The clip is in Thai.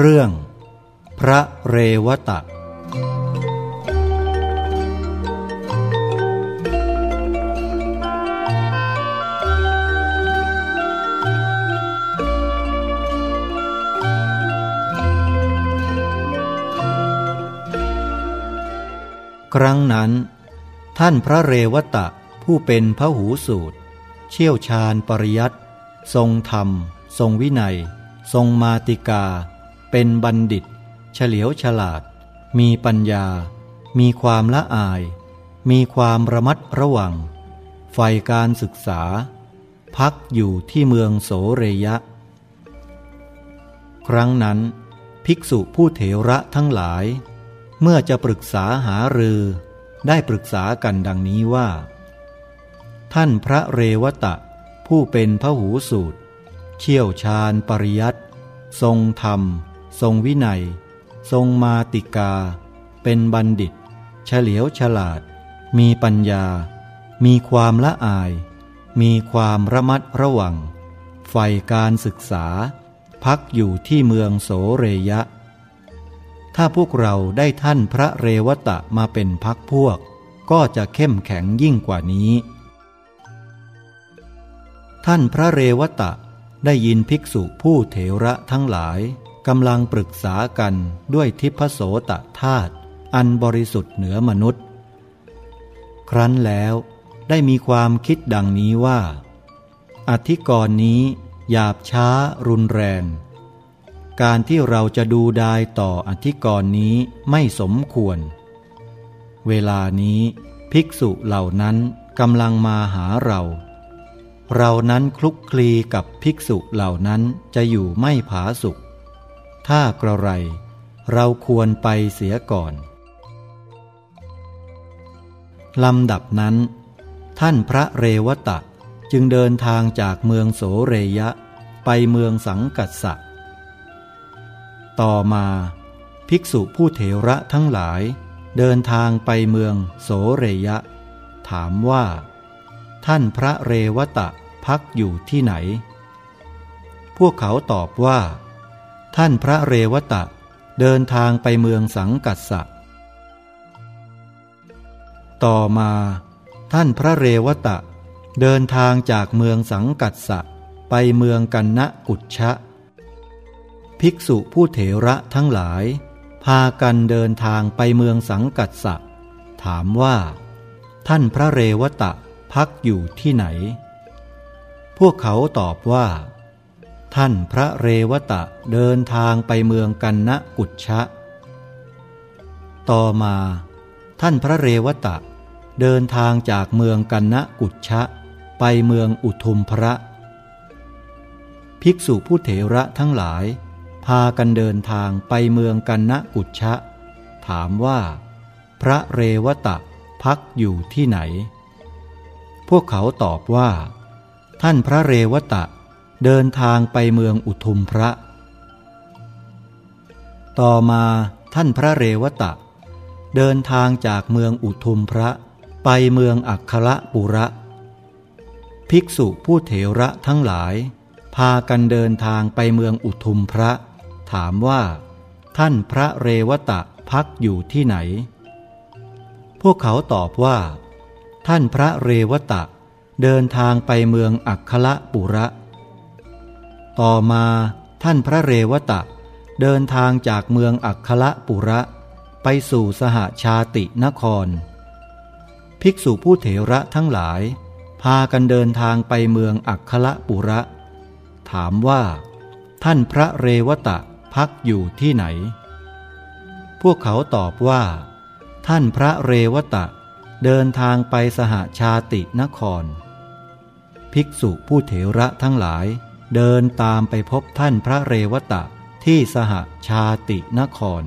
เรื่อง พระเรวตะ ครั้งนั้น ท่านพระเรวตะผู้เป็นพระหูสูตร เชี่ยวชาญปริยัติทรงธรรม ทรงวินัย ทรงมาติกา เป็นบัณฑิต เฉลียวฉลาด มีปัญญา มีความละอาย มีความระมัดระวังใฝ่การศึกษา พักอยู่ที่เมืองโสเรยะ ครั้งนั้น ภิกษุผู้เถระทั้งหลาย เมื่อจะปรึกษาหารือได้ปรึกษากันดังนี้ว่า ท่านพระเรวตะ ผู้เป็นพระหูสูตร เชี่ยวชาญปริยัตทรงธรรม ทรงวินัย ทรงมาติกา เป็นบัณฑิต เฉลียวฉลาด มีปัญญา มีความละอาย มีความระมัดระวังใฝ่การศึกษา พักอยู่ที่เมืองโสเรยะ ถ้าพวกเราได้ท่านพระเรวตะมาเป็นพักพวก ก็จะเข้มแข็งยิ่งกว่านี้ ท่านพระเรวตะได้ยินภิกษุผู้เถระทั้งหลาย กำลังปรึกษากันด้วยทิพโสตธาตุอันบริสุทธิ์เหนือมนุษย์ ครั้นแล้วได้มีความคิดดังนี้ว่า อธิกรณ์นี้หยาบช้ารุนแรง การที่เราจะดูดายต่ออธิกรณ์นี้ไม่สมควร เวลานี้ภิกษุเหล่านั้นกำลังมาหาเรา เรานั้นคลุกคลีกับภิกษุเหล่านั้นจะอยู่ไม่ผาสุข ถ้ากระไร เราควรไปเสียก่อน ลำดับนั้น ท่านพระเรวตะจึงเดินทางจากเมืองโสเรยะไปเมืองสังกัสสะ ต่อมา ภิกษุผู้เถระทั้งหลาย เดินทางไปเมืองโสเรยะ ถามว่า ท่านพระเรวตะพักอยู่ที่ไหน พวกเขาตอบว่า ท่านพระเรวตะ เดินทางไปเมืองสังกัสสะ ต่อมา ท่านพระเรวตะ เดินทางจากเมืองสังกัสสะ ไปเมืองกันนะกุชชะ ภิกษุผู้เถระทั้งหลาย พากันเดินทางไปเมืองสังกัสสะ ถามว่า ท่านพระเรวตะพักอยู่ที่ไหน พวกเขาตอบว่า ท่านพระเรวตะเดินทางไปเมืองกันนะกุชชะ ต่อมา ท่านพระเรวตะ เดินทางจากเมืองกันนะกุชชะ ไปเมืองอุทุมพระ ภิกษุผู้เถระทั้งหลาย พากันเดินทางไปเมืองกันนะกุชชะ ถามว่า พระเรวตะพักอยู่ที่ไหน พวกเขาตอบว่า ท่านพระเรวตะ เดินทางไปเมืองอุทุมพระ ต่อมาท่านพระเรวตะ เดินทางจากเมืองอุทุมพระไปเมืองอัคคละปุระ ภิกษุผู้เถระทั้งหลาย พากันเดินทางไปเมืองอุทุมพระ ถามว่า ท่านพระเรวตะพักอยู่ที่ไหน พวกเขาตอบว่า ท่านพระเรวตะ เดินทางไปเมืองอัคคละปุระ ต่อมาท่านพระเรวตะ เดินทางจากเมืองอัคคละปุระ ไปสู่สหชาตินคร ภิกษุผู้เถระทั้งหลาย พากันเดินทางไปเมืองอัคคละปุระ ถามว่า ท่านพระเรวตะพักอยู่ที่ไหน พวกเขาตอบว่า ท่านพระเรวตะ เดินทางไปสหชาตินคร ภิกษุผู้เถระทั้งหลาย เดินตามไปพบท่านพระเรวตะที่สหชาตินคร